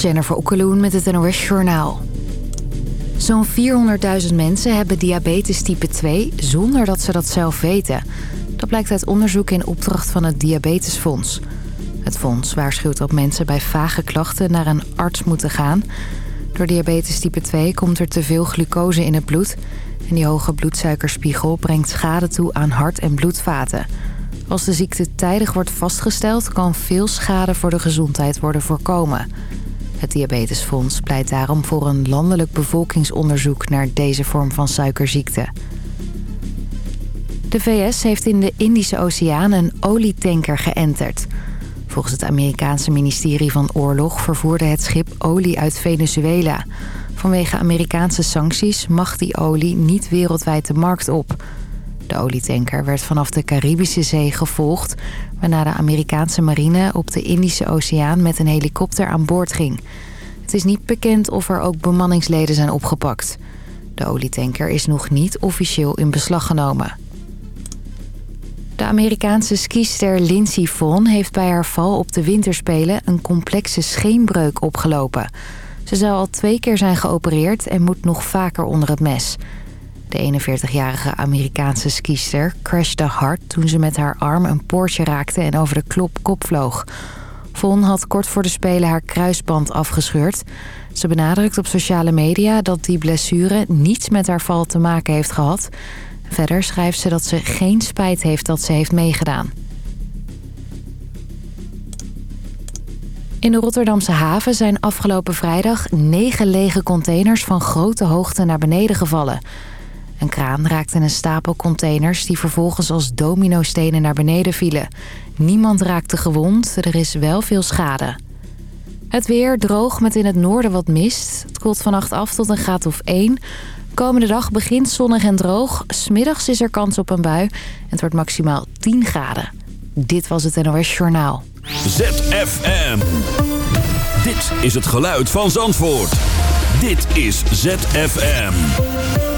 Jennifer Okkeloen met het NOS Journaal. Zo'n 400.000 mensen hebben diabetes type 2 zonder dat ze dat zelf weten. Dat blijkt uit onderzoek in opdracht van het Diabetesfonds. Het fonds waarschuwt dat mensen bij vage klachten naar een arts moeten gaan. Door diabetes type 2 komt er te veel glucose in het bloed... en die hoge bloedsuikerspiegel brengt schade toe aan hart- en bloedvaten... Als de ziekte tijdig wordt vastgesteld... kan veel schade voor de gezondheid worden voorkomen. Het Diabetesfonds pleit daarom voor een landelijk bevolkingsonderzoek... naar deze vorm van suikerziekte. De VS heeft in de Indische Oceaan een olietanker geënterd. Volgens het Amerikaanse ministerie van Oorlog... vervoerde het schip olie uit Venezuela. Vanwege Amerikaanse sancties mag die olie niet wereldwijd de markt op... De olietanker werd vanaf de Caribische Zee gevolgd... waarna de Amerikaanse marine op de Indische Oceaan met een helikopter aan boord ging. Het is niet bekend of er ook bemanningsleden zijn opgepakt. De olietanker is nog niet officieel in beslag genomen. De Amerikaanse skister Lindsey Vonn heeft bij haar val op de winterspelen... een complexe scheenbreuk opgelopen. Ze zou al twee keer zijn geopereerd en moet nog vaker onder het mes... De 41-jarige Amerikaanse skiester crashte hard toen ze met haar arm een poortje raakte en over de klop kop vloog. Von had kort voor de Spelen haar kruisband afgescheurd. Ze benadrukt op sociale media dat die blessure niets met haar val te maken heeft gehad. Verder schrijft ze dat ze geen spijt heeft dat ze heeft meegedaan. In de Rotterdamse haven zijn afgelopen vrijdag negen lege containers van grote hoogte naar beneden gevallen. Een kraan raakte een stapel containers die vervolgens als dominostenen naar beneden vielen. Niemand raakte gewond, er is wel veel schade. Het weer droog met in het noorden wat mist. Het koelt vannacht af tot een graad of 1. Komende dag begint zonnig en droog. Smiddags is er kans op een bui. Het wordt maximaal 10 graden. Dit was het NOS Journaal. ZFM. Dit is het geluid van Zandvoort. Dit is ZFM.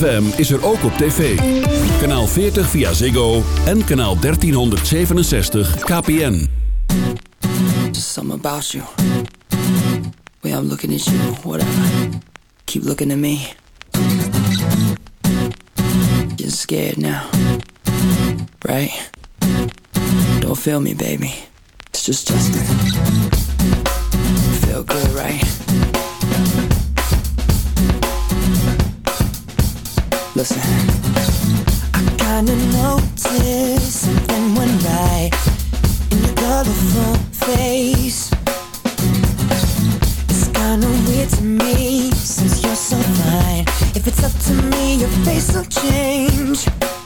ZFM is er ook op tv. Kanaal 40 via Ziggo en kanaal 1367 KPN. Just you. Way I'm looking at you. Keep looking at me. Getting scared now. Right? Don't feel me, baby. It's just Justin. It's up to me, your face will change.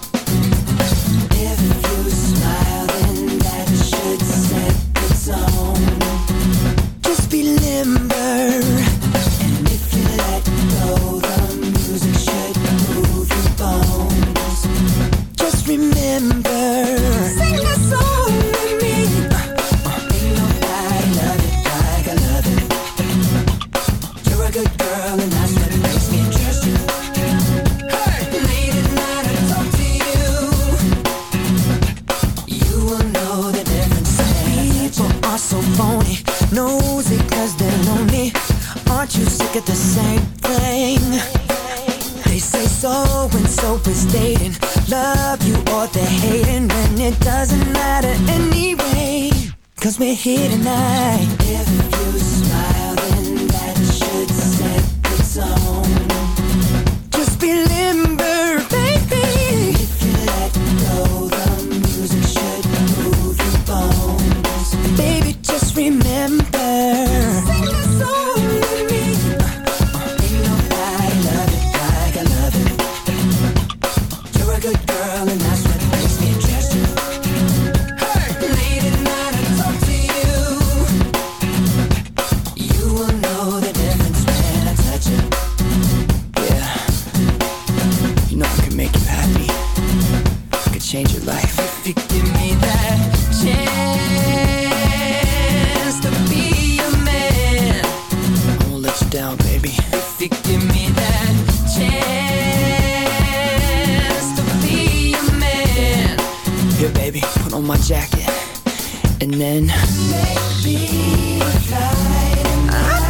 And then Maybe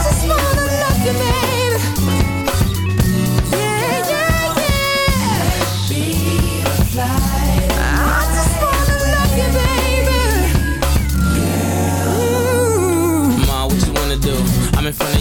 just wanna love you,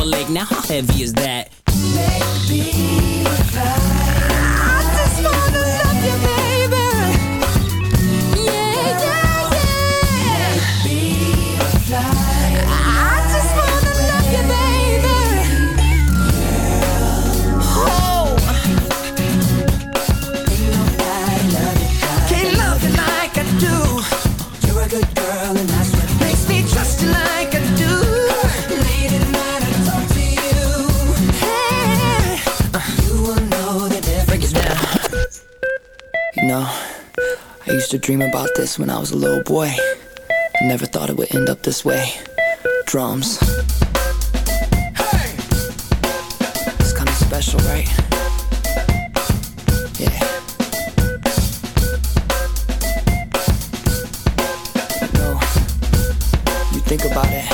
Timberlake. Now how heavy is that? Make me used to dream about this when I was a little boy. I never thought it would end up this way. Drums. Hey! It's kinda special, right? Yeah. No. You think about it.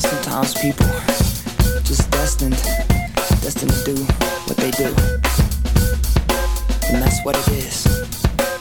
Sometimes people just destined, destined to do what they do. And that's what it is.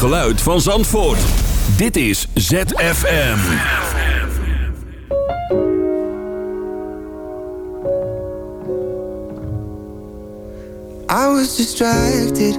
Geluid van Zandvoort. Dit is ZFM. I was distracted